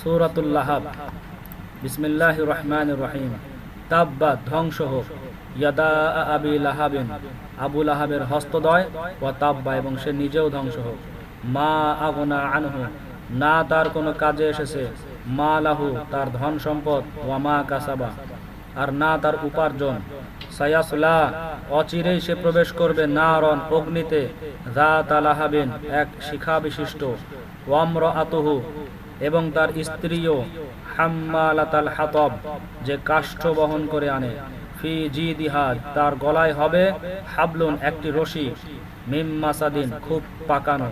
সুরাতুল্লাহাব বিসমিল্লাহ রহমান রহিম। তাব্বা ধ্বংস হোক ইয়াদা আবি লাহাবিন, আবু লাহাবের হস্তদয় ও তাব্বা, এবং সে নিজেও ধ্বংস হোক মা আগনা আনহু, না তার কোনো কাজে এসেছে। মা লাহু, তার ধন সম্পদ ও মা কাসাবা। আর না তার উপার্জন। সায়াসলা, অচিরেই সে প্রবেশ করবে নারন অগ্নিতে। রাত আলাহাবিন এক শিখা বিশিষ্ট। ওয়াম্র আতহু এবং তার স্ত্রীও হাম্মালাতাল হাতব, যে কাষ্ঠ বহন করে আনে। ফি জি দিহাদ তার গলায় হবে হাবলুন একটি রশি। মিম মাসাদিন, খুব পাকানো।